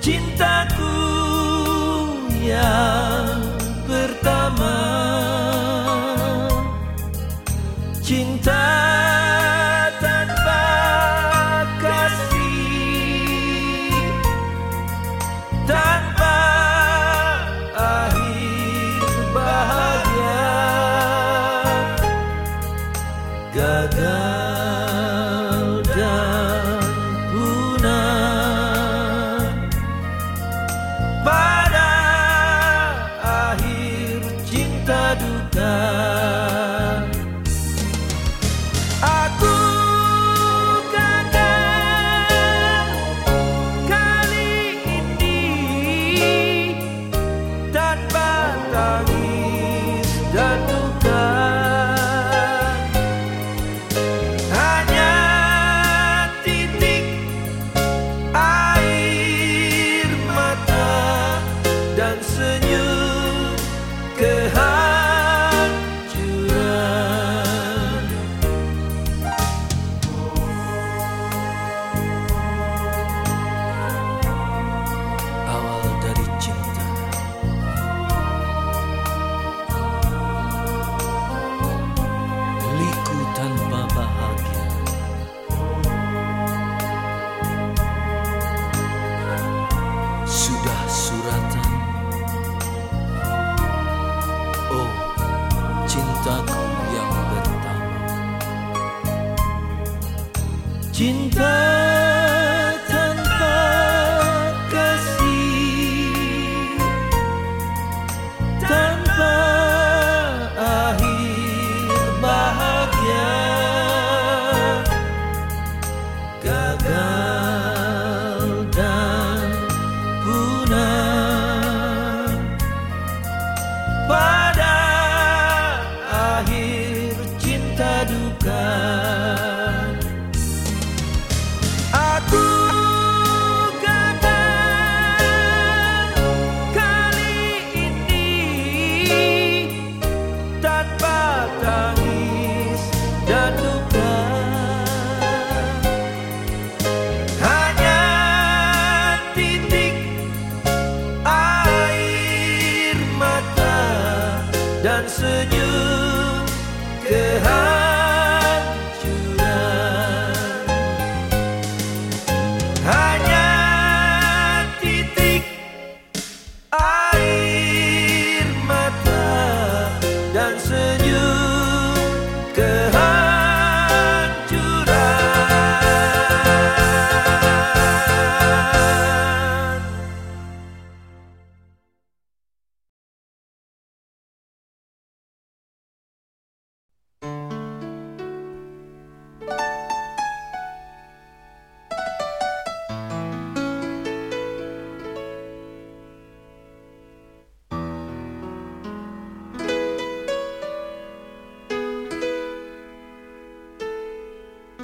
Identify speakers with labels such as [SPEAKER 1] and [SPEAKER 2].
[SPEAKER 1] cintaku yang cinta duka. Aku kadang kali ini tak tangis dan cintaku yang pertama Cinta tanpa kasih Tanpa akhir bahagia Gagal. dan senyum